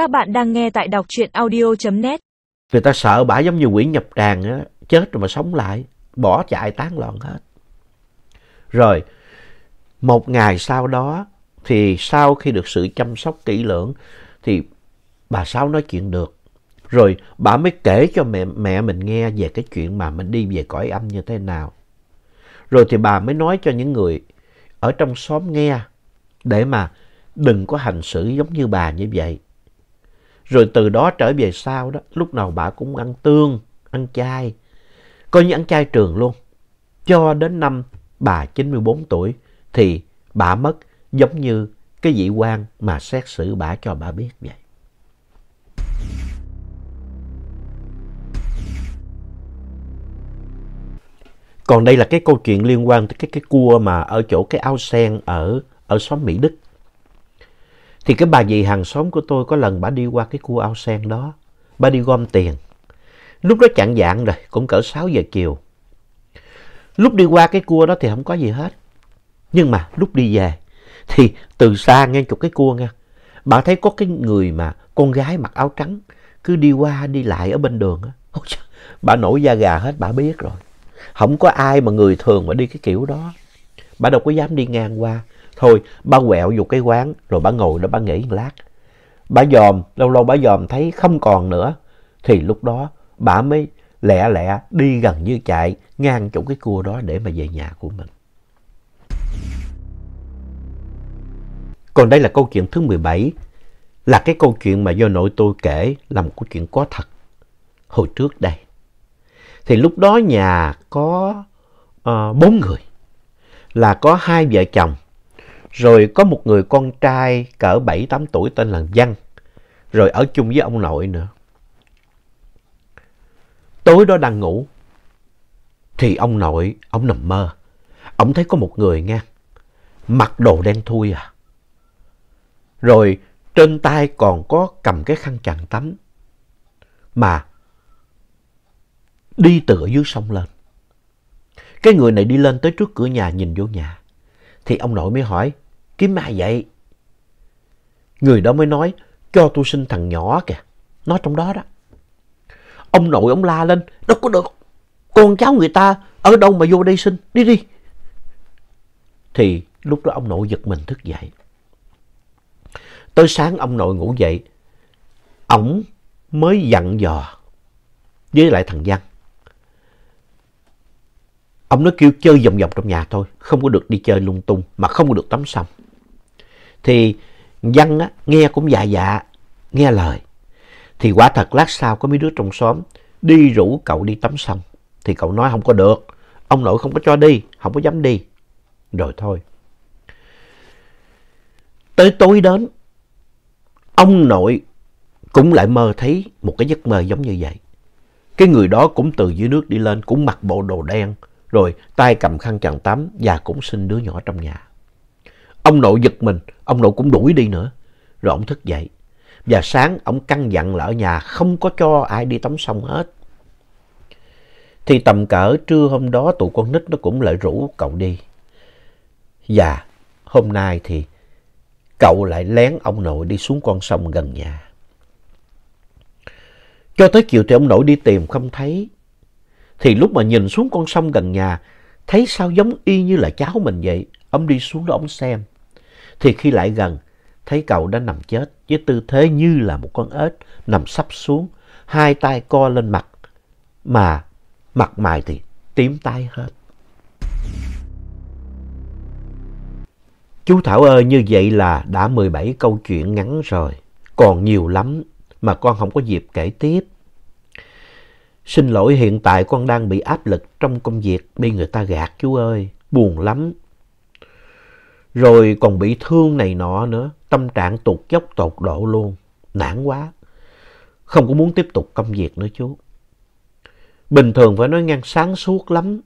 Các bạn đang nghe tại đọc truyện audio.net. Người ta sợ bả giống như quỷ nhập tràng á, chết rồi mà sống lại, bỏ chạy tán loạn hết. Rồi, một ngày sau đó, thì sau khi được sự chăm sóc kỹ lưỡng, thì bà Sáu nói chuyện được. Rồi bà mới kể cho mẹ, mẹ mình nghe về cái chuyện mà mình đi về cõi âm như thế nào. Rồi thì bà mới nói cho những người ở trong xóm nghe để mà đừng có hành xử giống như bà như vậy. Rồi từ đó trở về sau đó, lúc nào bà cũng ăn tương, ăn chay, coi như ăn chay trường luôn. Cho đến năm bà 94 tuổi thì bà mất giống như cái vị quan mà xét xử bà cho bà biết vậy. Còn đây là cái câu chuyện liên quan tới cái cái cua mà ở chỗ cái ao sen ở ở xóm Mỹ Đức. Thì cái bà dì hàng xóm của tôi có lần bà đi qua cái khu ao sen đó, bà đi gom tiền. Lúc đó chạng dạng rồi, cũng cỡ 6 giờ chiều. Lúc đi qua cái cua đó thì không có gì hết. Nhưng mà lúc đi về thì từ xa nghe chục cái cua nha. Bà thấy có cái người mà con gái mặc áo trắng cứ đi qua đi lại ở bên đường. á. bà nổi da gà hết, bà biết rồi. Không có ai mà người thường mà đi cái kiểu đó. Bà đâu có dám đi ngang qua. Thôi, bà quẹo vô cái quán, rồi bà ngồi đó bà nghỉ một lát. Bà dòm, lâu lâu bà dòm thấy không còn nữa. Thì lúc đó, bà mới lẹ lẹ đi gần như chạy ngang chỗ cái cua đó để mà về nhà của mình. Còn đây là câu chuyện thứ 17, là cái câu chuyện mà do nội tôi kể là một câu chuyện có thật hồi trước đây. Thì lúc đó nhà có uh, bốn người, là có hai vợ chồng, rồi có một người con trai cỡ 7-8 tuổi tên là Văn, rồi ở chung với ông nội nữa. Tối đó đang ngủ, thì ông nội, ông nằm mơ. Ông thấy có một người nghe, mặc đồ đen thui à. Rồi trên tay còn có cầm cái khăn chàng tắm. Mà đi từ ở dưới sông lên. Cái người này đi lên tới trước cửa nhà nhìn vô nhà. Thì ông nội mới hỏi, kiếm ai vậy? Người đó mới nói, cho tôi sinh thằng nhỏ kìa. Nó trong đó đó. Ông nội ông la lên, đâu có được. Con cháu người ta ở đâu mà vô đây sinh, đi đi. Thì lúc đó ông nội giật mình thức dậy. Tới sáng ông nội ngủ dậy, ổng mới dặn dò với lại thằng Văn. Ông nói kêu chơi vòng vòng trong nhà thôi, không có được đi chơi lung tung, mà không có được tắm sông. Thì dân á, nghe cũng dạ dạ, nghe lời. Thì quả thật lát sau có mấy đứa trong xóm đi rủ cậu đi tắm sông. Thì cậu nói không có được, ông nội không có cho đi, không có dám đi. Rồi thôi. Tới tối đến, ông nội cũng lại mơ thấy một cái giấc mơ giống như vậy. Cái người đó cũng từ dưới nước đi lên, cũng mặc bộ đồ đen, rồi tay cầm khăn chằn tắm và cũng sinh đứa nhỏ trong nhà. Ông nội giật mình, ông nội cũng đuổi đi nữa. Rồi ông thức dậy. Và sáng ông căn dặn là ở nhà không có cho ai đi tắm sông hết. Thì tầm cỡ trưa hôm đó tụi con nít nó cũng lại rủ cậu đi. Và hôm nay thì cậu lại lén ông nội đi xuống con sông gần nhà. Cho tới chiều thì ông nội đi tìm không thấy. Thì lúc mà nhìn xuống con sông gần nhà, thấy sao giống y như là cháu mình vậy. Ông đi xuống đó ông xem. Thì khi lại gần, thấy cậu đã nằm chết với tư thế như là một con ếch nằm sắp xuống, hai tay co lên mặt, mà mặt mày thì tím tái hết. Chú Thảo ơi, như vậy là đã 17 câu chuyện ngắn rồi. Còn nhiều lắm mà con không có dịp kể tiếp. Xin lỗi hiện tại con đang bị áp lực trong công việc bị người ta gạt chú ơi. Buồn lắm. Rồi còn bị thương này nọ nữa. Tâm trạng tụt dốc tột độ luôn. Nản quá. Không có muốn tiếp tục công việc nữa chú. Bình thường phải nói ngang sáng suốt lắm.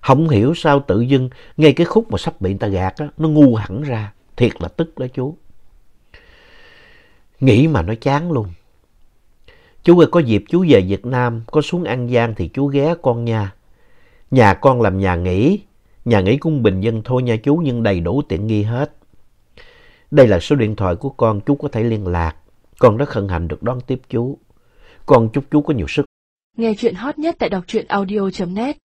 Không hiểu sao tự dưng ngay cái khúc mà sắp bị người ta gạt á, nó ngu hẳn ra. Thiệt là tức đó chú. Nghĩ mà nó chán luôn. Chú ơi có dịp chú về Việt Nam, có xuống An Giang thì chú ghé con nha. Nhà con làm nhà nghỉ, nhà nghỉ cũng bình dân thôi nha chú nhưng đầy đủ tiện nghi hết. Đây là số điện thoại của con, chú có thể liên lạc. Con rất hân hạnh được đón tiếp chú. Con chúc chú có nhiều sức. Nghe chuyện hot nhất tại đọc truyện audio.net